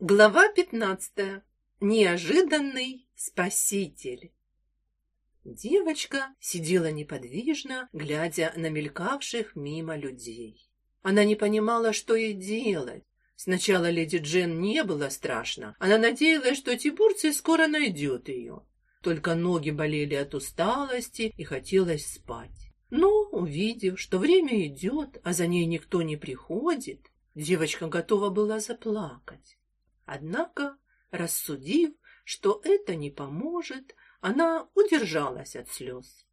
Глава пятнадцатая. Неожиданный спаситель. Девочка сидела неподвижно, глядя на мелькавших мимо людей. Она не понимала, что ей делать. Сначала леди Джен не было страшно. Она надеялась, что Тибурций скоро найдет ее. Только ноги болели от усталости и хотелось спать. Но, увидев, что время идет, а за ней никто не приходит, девочка готова была заплакать. Однако, рассудив, что это не поможет, она удержалась от слез.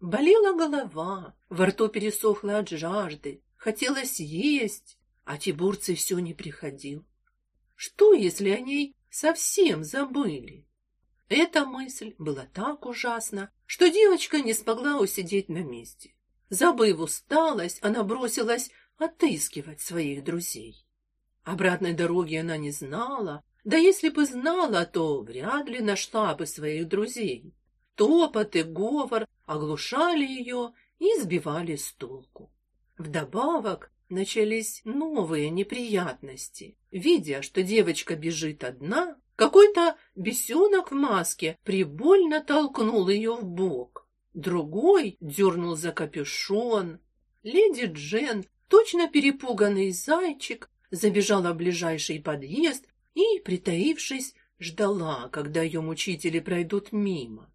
Болела голова, во рту пересохло от жажды, хотелось есть, а Тибурций все не приходил. Что, если о ней совсем забыли? Эта мысль была так ужасна, что девочка не смогла усидеть на месте. Забыв усталость, она бросилась отыскивать своих друзей. Обратной дороги она не знала, да если бы знала, то вряд ли нашла бы своих друзей. Топот и говор оглушали ее и сбивали с толку. Вдобавок начались новые неприятности. Видя, что девочка бежит одна, какой-то бесенок в маске прибольно толкнул ее в бок. Другой дернул за капюшон. Леди Джен, точно перепуганный зайчик, забежала в ближайший подъезд и, притаившись, ждала, когда ее мучители пройдут мимо.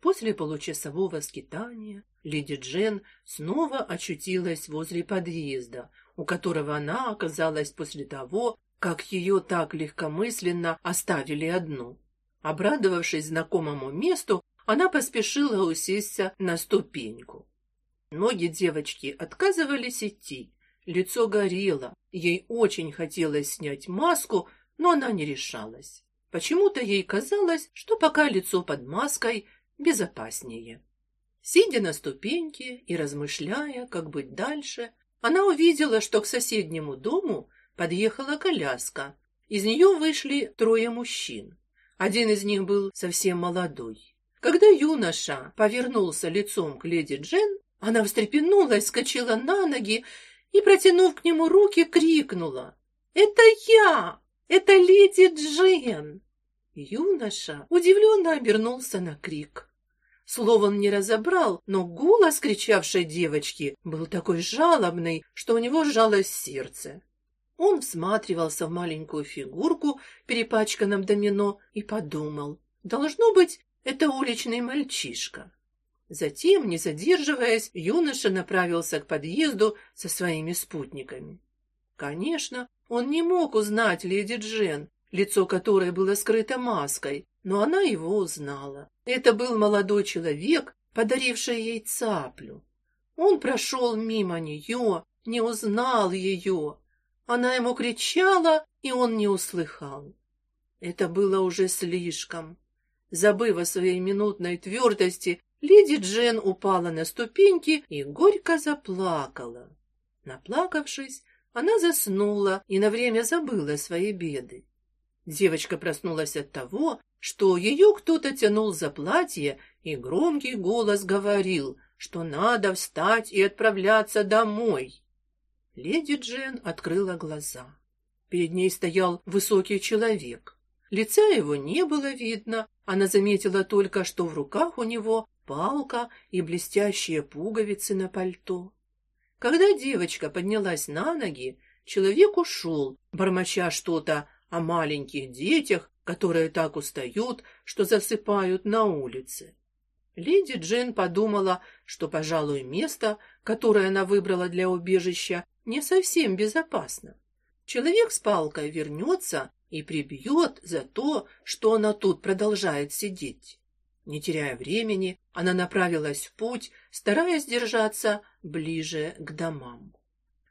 После получасового скитания леди Джен снова очутилась возле подъезда, у которого она оказалась после того, как ее так легкомысленно оставили одну. Обрадовавшись знакомому месту, она поспешила усесться на ступеньку. Ноги девочки отказывались идти, Лицо горело. Ей очень хотелось снять маску, но она не решалась. Почему-то ей казалось, что пока лицо под маской безопаснее. Сидя на ступеньке и размышляя, как быть дальше, она увидела, что к соседнему дому подъехала коляска. Из нее вышли трое мужчин. Один из них был совсем молодой. Когда юноша повернулся лицом к леди Джен, она встрепенулась, скочила на ноги и, протянув к нему руки, крикнула. «Это я! Это леди Джен!» Юноша удивленно обернулся на крик. Слово он не разобрал, но голос кричавшей девочки был такой жалобный, что у него сжалось сердце. Он всматривался в маленькую фигурку, перепачканном домино, и подумал, должно быть, это уличный мальчишка. Затем, не задерживаясь, юноша направился к подъезду со своими спутниками. Конечно, он не мог узнать леди Джен, лицо которой было скрыто маской, но она его узнала. Это был молодой человек, подаривший ей цаплю. Он прошел мимо нее, не узнал ее. Она ему кричала, и он не услыхал. Это было уже слишком. Забыв о своей минутной твердости, Леди Джен упала на ступеньки и горько заплакала. Наплакавшись, она заснула и на время забыла свои беды. Девочка проснулась от того, что ее кто-то тянул за платье, и громкий голос говорил, что надо встать и отправляться домой. Леди Джен открыла глаза. Перед ней стоял высокий человек. Лица его не было видно, она заметила только, что в руках у него палка и блестящие пуговицы на пальто. Когда девочка поднялась на ноги, человек ушел, бормоча что-то о маленьких детях, которые так устают, что засыпают на улице. Леди Джен подумала, что, пожалуй, место, которое она выбрала для убежища, не совсем безопасно. Человек с палкой вернется и прибьет за то, что она тут продолжает сидеть. Не теряя времени, она направилась в путь, стараясь держаться ближе к домам.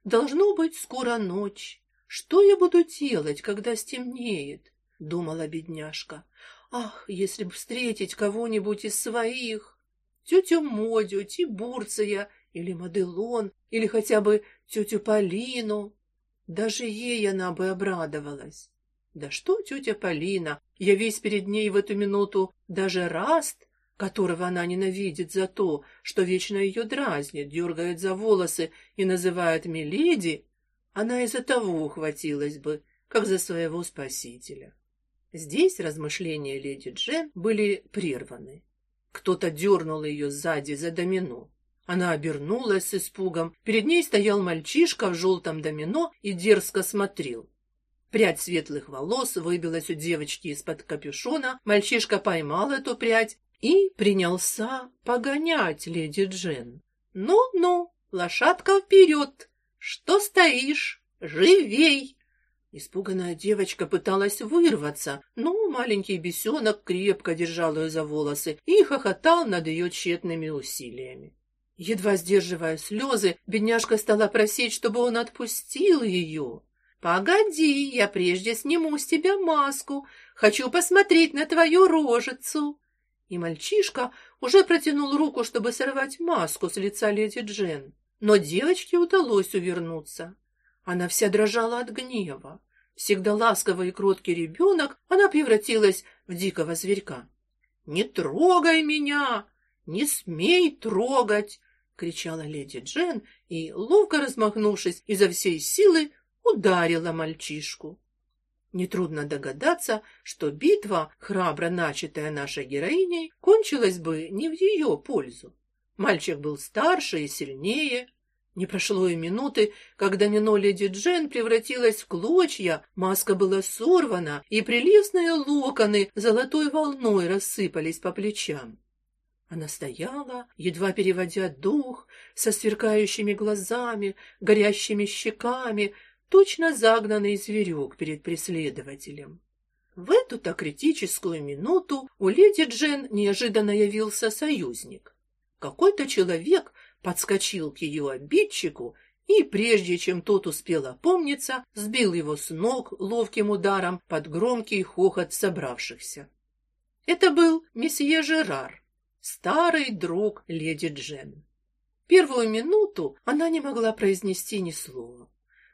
Должно быть скоро ночь. Что я буду делать, когда стемнеет? думала бедняжка. Ах, если бы встретить кого-нибудь из своих, тетю Модю, Тибурция или Маделон, или хотя бы тетю Полину, даже ей она бы обрадовалась. Да что тетя Полина, я весь перед ней в эту минуту даже Раст, которого она ненавидит за то, что вечно ее дразнит, дергает за волосы и называет миледи, она из-за того ухватилась бы, как за своего спасителя. Здесь размышления леди Джен были прерваны. Кто-то дернул ее сзади за домино. Она обернулась с испугом. Перед ней стоял мальчишка в желтом домино и дерзко смотрел. Прядь светлых волос выбилась у девочки из-под капюшона. Мальчишка поймал эту прядь и принялся погонять леди Джен. «Ну-ну, лошадка вперед! Что стоишь? Живей!» Испуганная девочка пыталась вырваться, но маленький бесенок крепко держал ее за волосы и хохотал над ее тщетными усилиями. Едва сдерживая слезы, бедняжка стала просить, чтобы он отпустил ее. «Погоди, я прежде сниму с тебя маску. Хочу посмотреть на твою рожицу». И мальчишка уже протянул руку, чтобы сорвать маску с лица леди Джен. Но девочке удалось увернуться. Она вся дрожала от гнева. Всегда ласковый и кроткий ребенок, она превратилась в дикого зверька. «Не трогай меня! Не смей трогать!» — кричала леди Джен и, ловко размахнувшись изо всей силы, ударила мальчишку. Нетрудно догадаться, что битва, храбро начатая нашей героиней, кончилась бы не в ее пользу. Мальчик был старше и сильнее. Не прошло и минуты, когда Мино леди Джен превратилась в клочья, маска была сорвана, и прелестные локоны золотой волной рассыпались по плечам. Она стояла, едва переводя дух, со сверкающими глазами, горящими щеками, точно загнанный зверек перед преследователем. В эту-то критическую минуту у леди Джен неожиданно явился союзник. Какой-то человек подскочил к ее обидчику и, прежде чем тот успел опомниться, сбил его с ног ловким ударом под громкий хохот собравшихся. Это был месье Жерар, старый друг леди Джен. Первую минуту она не могла произнести ни слова.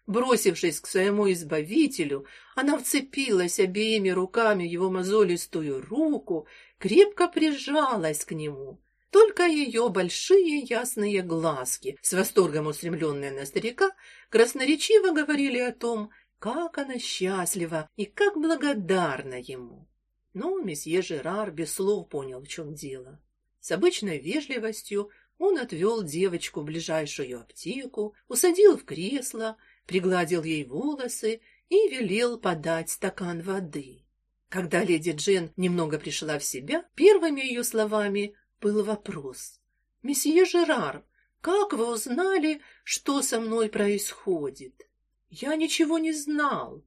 Бросившись к своему избавителю, она вцепилась обеими руками в его мозолистую руку, крепко прижалась к нему. Только ее большие ясные глазки, с восторгом устремленные на старика, красноречиво говорили о том, как она счастлива и как благодарна ему. Но месье Жерар без слов понял, в чем дело. С обычной вежливостью он отвел девочку в ближайшую аптеку, усадил в кресло, пригладил ей волосы и велел подать стакан воды. Когда леди Джен немного пришла в себя, первыми ее словами был вопрос. «Месье Жерар, как вы узнали, что со мной происходит?» «Я ничего не знал.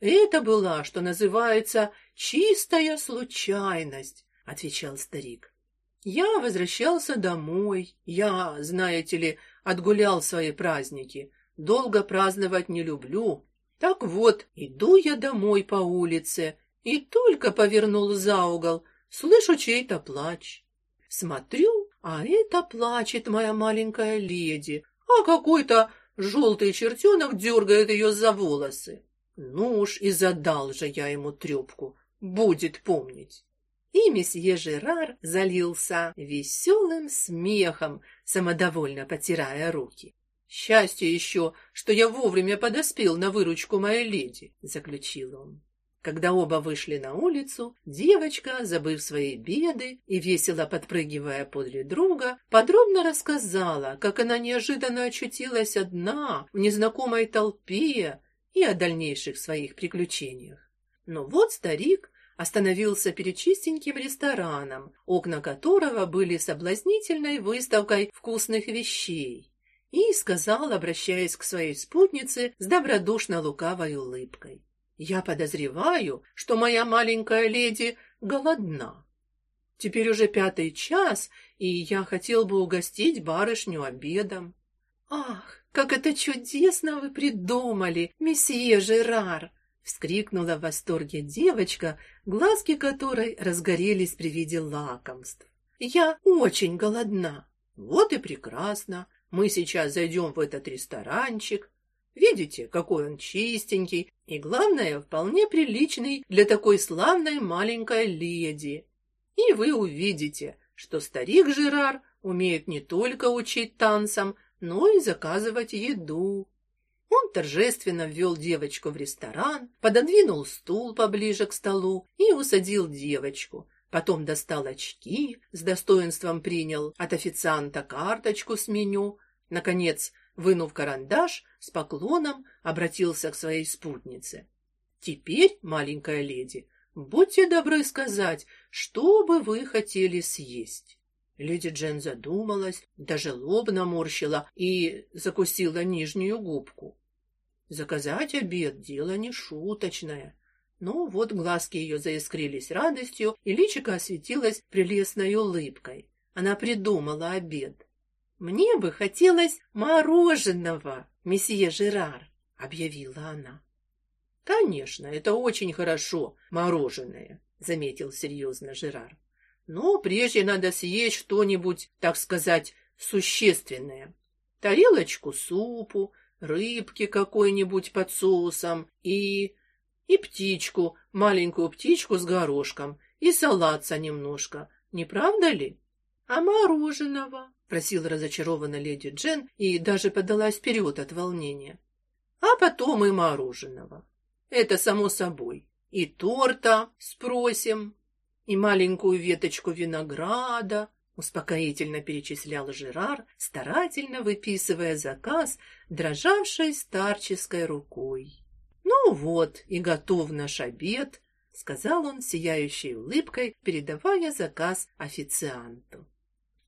Это была, что называется, чистая случайность», — отвечал старик. Я возвращался домой. Я, знаете ли, отгулял свои праздники. Долго праздновать не люблю. Так вот, иду я домой по улице и только повернул за угол, слышу чей-то плач. Смотрю, а это плачет моя маленькая леди, а какой-то желтый чертенок дергает ее за волосы. Ну уж и задал же я ему трепку, будет помнить и месье Жерар залился веселым смехом, самодовольно потирая руки. Счастье еще, что я вовремя подоспел на выручку моей леди, заключил он. Когда оба вышли на улицу, девочка, забыв свои беды и весело подпрыгивая подле друга, подробно рассказала, как она неожиданно очутилась одна в незнакомой толпе и о дальнейших своих приключениях. Но вот старик остановился перед чистеньким рестораном, окна которого были соблазнительной выставкой вкусных вещей, и сказал, обращаясь к своей спутнице с добродушно лукавой улыбкой: "Я подозреваю, что моя маленькая леди голодна. Теперь уже пятый час, и я хотел бы угостить барышню обедом". "Ах, как это чудесно вы придумали, месье Жерар!" вскрикнула в восторге девочка, глазки которой разгорелись при виде лакомств. Я очень голодна. Вот и прекрасно. Мы сейчас зайдем в этот ресторанчик. Видите, какой он чистенький и, главное, вполне приличный для такой славной маленькой леди. И вы увидите, что старик Жерар умеет не только учить танцам, но и заказывать еду. Он торжественно ввел девочку в ресторан, пододвинул стул поближе к столу и усадил девочку. Потом достал очки, с достоинством принял от официанта карточку с меню. Наконец, вынув карандаш, с поклоном обратился к своей спутнице. Теперь, маленькая леди, будьте добры сказать, что бы вы хотели съесть. Леди Джен задумалась, даже лоб наморщила и закусила нижнюю губку. Заказать обед дело не шуточное. Ну вот глазки ее заискрились радостью, и личико осветилось прелестной улыбкой. Она придумала обед. Мне бы хотелось мороженого, месье Жерар, объявила она. Конечно, это очень хорошо, мороженое, заметил серьезно Жерар. Но прежде надо съесть что-нибудь, так сказать, существенное. Тарелочку супу, рыбки какой-нибудь под соусом и и птичку, маленькую птичку с горошком, и салатца немножко. Не правда ли? А мороженого? Просила разочарованно леди Джен и даже подалась вперед от волнения. А потом и мороженого. Это само собой. И торта спросим, и маленькую веточку винограда, успокоительно перечислял Жерар, старательно выписывая заказ дрожавшей старческой рукой. Ну вот, и готов наш обед, сказал он сияющей улыбкой, передавая заказ официанту.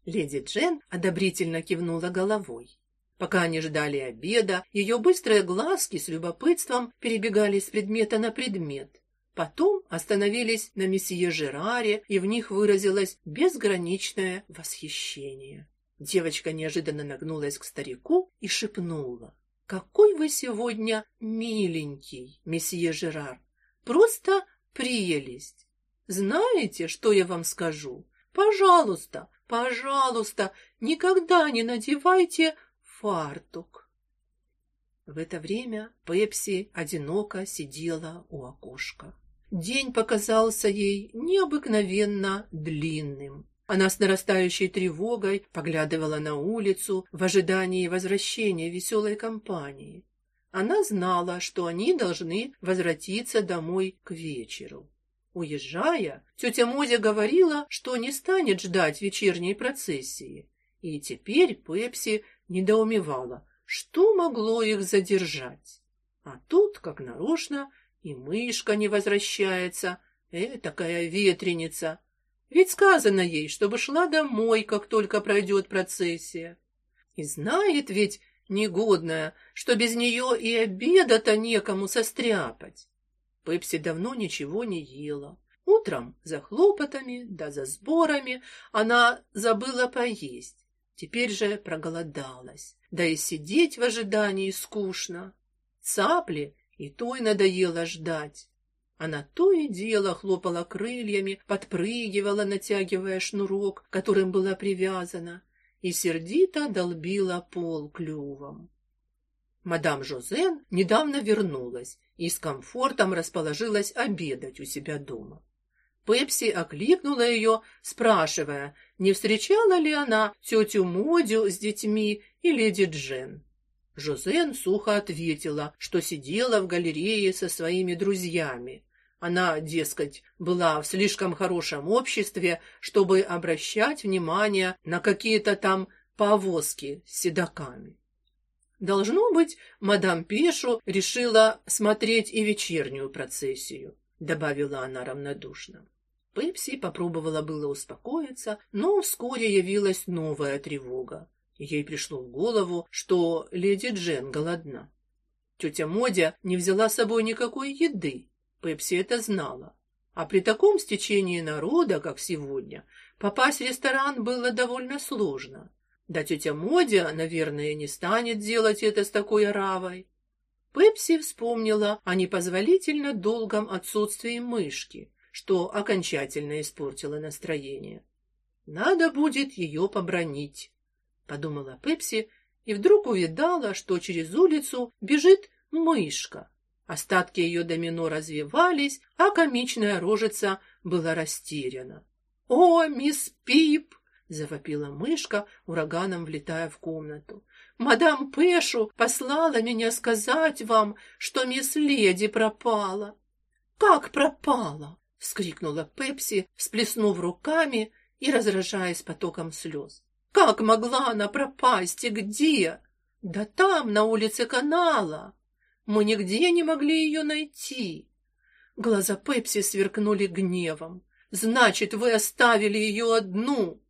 Леди Джен одобрительно кивнула головой. Пока они ждали обеда, ее быстрые глазки с любопытством перебегали с предмета на предмет. Потом остановились на месье Жераре, и в них выразилось безграничное восхищение. Девочка неожиданно нагнулась к старику и шепнула: "Какой вы сегодня миленький, месье Жерар! Просто прелесть! Знаете, что я вам скажу? Пожалуйста, Пожалуйста, никогда не надевайте фартук. В это время Пепси одиноко сидела у окошка. День показался ей необыкновенно длинным. Она с нарастающей тревогой поглядывала на улицу в ожидании возвращения веселой компании. Она знала, что они должны возвратиться домой к вечеру. Уезжая, тетя Мозя говорила, что не станет ждать вечерней процессии. И теперь Пепси недоумевала, что могло их задержать. А тут, как нарочно, и мышка не возвращается, э, такая ветреница. Ведь сказано ей, чтобы шла домой, как только пройдет процессия. И знает ведь негодная, что без нее и обеда-то некому состряпать. Пепси давно ничего не ела. Утром за хлопотами да за сборами она забыла поесть. Теперь же проголодалась. Да и сидеть в ожидании скучно. Цапли и той надоело ждать. Она то и дело хлопала крыльями, подпрыгивала, натягивая шнурок, которым была привязана, и сердито долбила пол клювом. Мадам Жозен недавно вернулась и с комфортом расположилась обедать у себя дома. Пепси окликнула ее, спрашивая, не встречала ли она тетю Модю с детьми и леди Джен. Жозен сухо ответила, что сидела в галерее со своими друзьями. Она, дескать, была в слишком хорошем обществе, чтобы обращать внимание на какие-то там повозки с седаками. Должно быть, мадам Пешу решила смотреть и вечернюю процессию, добавила она равнодушно. Пепси попробовала было успокоиться, но вскоре явилась новая тревога. Ей пришло в голову, что леди Джен голодна. Тетя Модя не взяла с собой никакой еды. Пепси это знала. А при таком стечении народа, как сегодня, попасть в ресторан было довольно сложно. Да тетя Модя, наверное, не станет делать это с такой оравой. Пепси вспомнила о непозволительно долгом отсутствии мышки, что окончательно испортило настроение. Надо будет ее побронить, подумала Пепси и вдруг увидала, что через улицу бежит мышка. Остатки ее домино развивались, а комичная рожица была растеряна. "О, мисс Пип!" Завопила мышка, ураганом влетая в комнату. Мадам Пэшу послала меня сказать вам, что мисс Леди пропала. Как пропала? вскрикнула Пепси, всплеснув руками и разражаясь потоком слез. Как могла она пропасть и где? Да там, на улице канала. Мы нигде не могли ее найти. Глаза Пепси сверкнули гневом. Значит, вы оставили ее одну.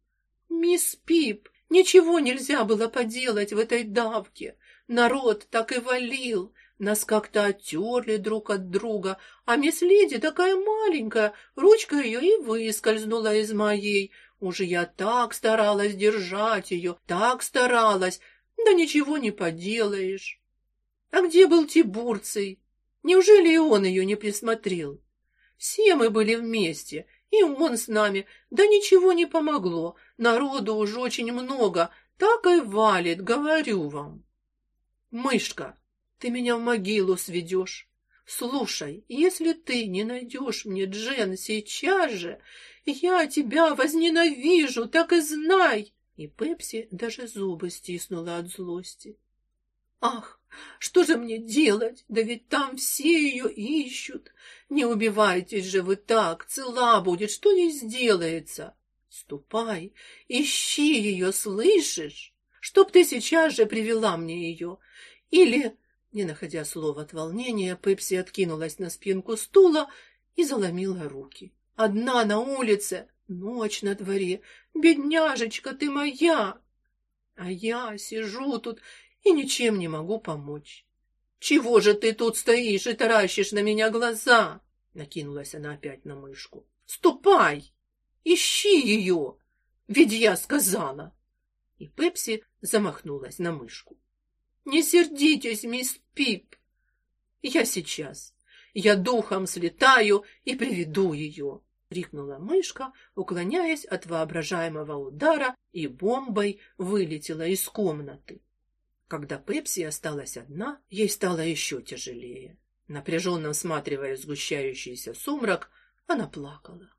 Мисс Пип, ничего нельзя было поделать в этой давке. Народ так и валил. Нас как-то оттерли друг от друга, а мисс Леди такая маленькая, ручка ее и выскользнула из моей. Уже я так старалась держать ее, так старалась, да ничего не поделаешь. А где был Тибурций? Неужели и он ее не присмотрел? Все мы были вместе, и он с нами, да ничего не помогло. Народу уже очень много, так и валит, говорю вам. Мышка, ты меня в могилу сведешь. Слушай, если ты не найдешь мне Джен сейчас же, я тебя возненавижу, так и знай. И Пепси даже зубы стиснула от злости. Ах, что же мне делать? Да ведь там все ее ищут. Не убивайтесь же вы так, цела будет, что ей сделается? Ступай, ищи ее, слышишь? Чтоб ты сейчас же привела мне ее. Или, не находя слов от волнения, Пепси откинулась на спинку стула и заломила руки. Одна на улице, ночь на дворе. Бедняжечка ты моя! А я сижу тут и ничем не могу помочь. Чего же ты тут стоишь и таращишь на меня глаза? Накинулась она опять на мышку. Ступай, ищи ее, ведь я сказала. И Пепси замахнулась на мышку. Не сердитесь, мисс Пип. Я сейчас. Я духом слетаю и приведу ее крикнула мышка, уклоняясь от воображаемого удара, и бомбой вылетела из комнаты. Когда Пепси осталась одна, ей стало еще тяжелее. Напряженно всматривая сгущающийся сумрак, она плакала.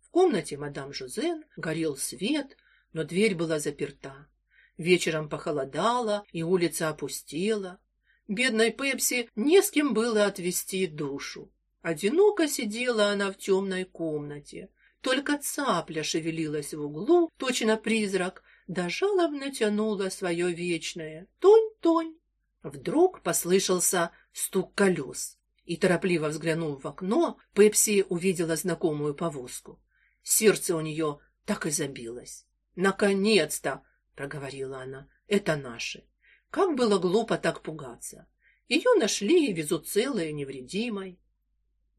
В комнате мадам Жозен горел свет, но дверь была заперта. Вечером похолодало, и улица опустела. Бедной Пепси не с кем было отвести душу. Одиноко сидела она в темной комнате. Только цапля шевелилась в углу, точно призрак, да жалобно тянула свое вечное «Тонь-тонь». Вдруг послышался стук колес, и, торопливо взглянув в окно, Пепси увидела знакомую повозку. Сердце у нее так и забилось. «Наконец-то!» — проговорила она. «Это наши. Как было глупо так пугаться. Ее нашли и везут целой и невредимой».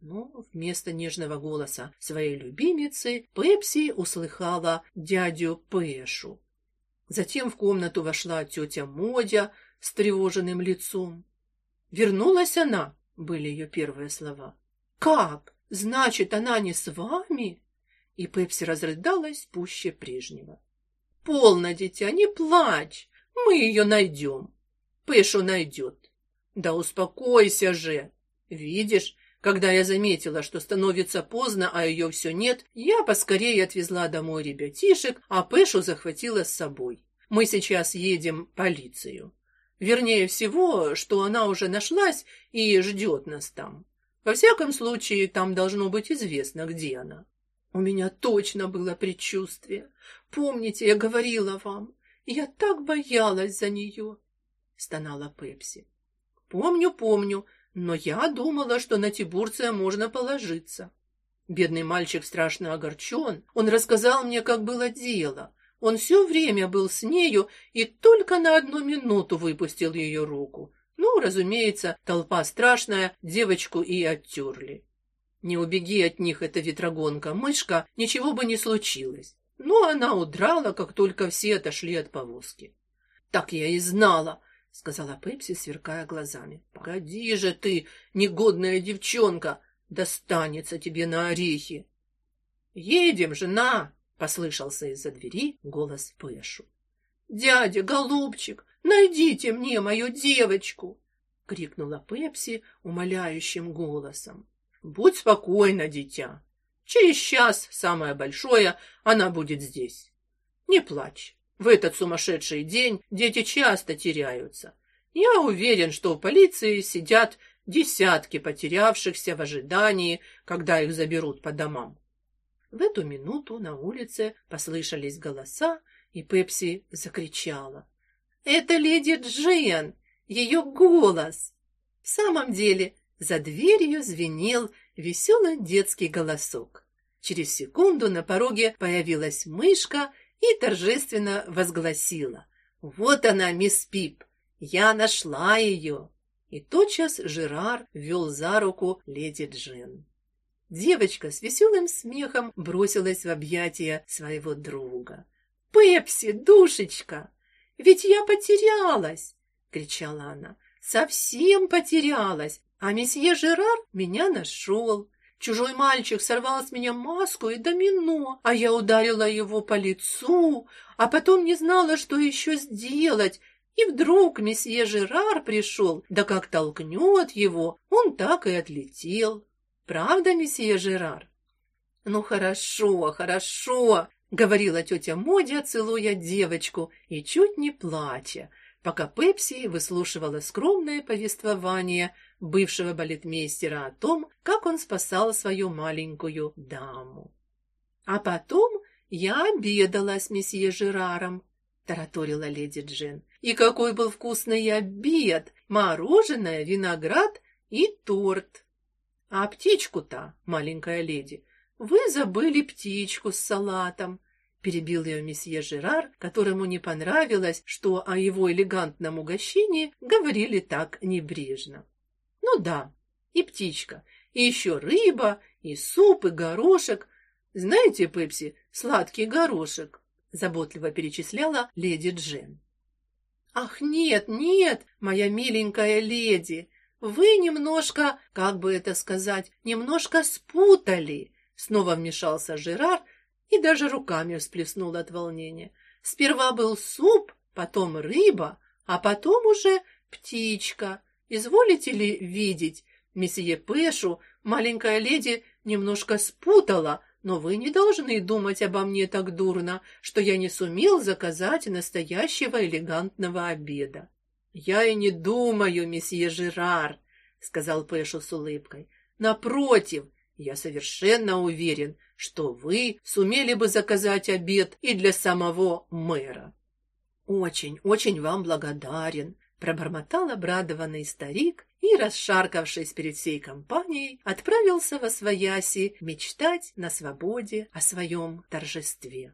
Но вместо нежного голоса своей любимицы Пепси услыхала дядю Пэшу. Затем в комнату вошла тетя Модя с тревоженным лицом. Вернулась она, были ее первые слова. Как? Значит, она не с вами? И Пепси разрыдалась пуще прежнего. Полно, дитя, не плачь. Мы ее найдем. Пэшу найдет. Да успокойся же. Видишь, когда я заметила, что становится поздно, а ее все нет, я поскорее отвезла домой ребятишек, а Пэшу захватила с собой. Мы сейчас едем в полицию. Вернее всего, что она уже нашлась и ждет нас там. Во всяком случае, там должно быть известно, где она. У меня точно было предчувствие. Помните, я говорила вам, я так боялась за нее, стонала Пепси. Помню, помню, но я думала, что на Тибурция можно положиться. Бедный мальчик страшно огорчен. Он рассказал мне, как было дело. Он все время был с нею и только на одну минуту выпустил ее руку. Ну, разумеется, толпа страшная, девочку и оттерли. Не убеги от них эта ветрогонка-мышка, ничего бы не случилось. Но она удрала, как только все отошли от повозки. Так я и знала, сказала Пепси, сверкая глазами. Погоди же ты, негодная девчонка, достанется тебе на орехи. Едем же, на, послышался из-за двери голос Пэшу. Дядя, голубчик, найдите мне мою девочку, крикнула Пепси умоляющим голосом. Будь спокойна, дитя. Через час, самое большое, она будет здесь. Не плачь. В этот сумасшедший день дети часто теряются. Я уверен, что в полиции сидят десятки потерявшихся в ожидании, когда их заберут по домам. В эту минуту на улице послышались голоса, и Пепси закричала: "Это леди Джен, ее голос!" В самом деле, за дверью звенел веселый детский голосок. Через секунду на пороге появилась мышка и торжественно возгласила: "Вот она, мисс Пип, я нашла ее!» И тотчас Жерар вел за руку леди Джин. Девочка с веселым смехом бросилась в объятия своего друга. "Пепси, душечка, ведь я потерялась!" кричала она. "Совсем потерялась, а месье Жерар меня нашел. Чужой мальчик сорвал с меня маску и домино, а я ударила его по лицу, а потом не знала, что еще сделать. И вдруг месье Жерар пришел, да как толкнет его, он так и отлетел. Правда, месье Жерар? Ну хорошо, хорошо, говорила тетя Модя, целуя девочку и чуть не плача, пока Пепси выслушивала скромное повествование бывшего балетмейстера о том, как он спасал свою маленькую даму. А потом я обедала с месье Жераром, тараторила леди Джен. И какой был вкусный обед! Мороженое, виноград и торт. А птичку-то, маленькая леди, вы забыли птичку с салатом, перебил ее месье Жерар, которому не понравилось, что о его элегантном угощении говорили так небрежно. Ну да, и птичка, и еще рыба, и суп, и горошек. Знаете, Пепси, сладкий горошек, заботливо перечисляла леди Джен. Ах, нет, нет, моя миленькая леди, вы немножко, как бы это сказать, немножко спутали. Снова вмешался Жерар и даже руками всплеснул от волнения. Сперва был суп, потом рыба, а потом уже птичка. Изволите ли видеть, месье Пэшу, маленькая леди немножко спутала, но вы не должны думать обо мне так дурно, что я не сумел заказать настоящего элегантного обеда. Я и не думаю, месье Жерар, сказал Пэшу с улыбкой. Напротив, я совершенно уверен, что вы сумели бы заказать обед и для самого мэра. Очень, очень вам благодарен, пробормотал обрадованный старик и, расшаркавшись перед всей компанией, отправился во свояси мечтать на свободе о своем торжестве.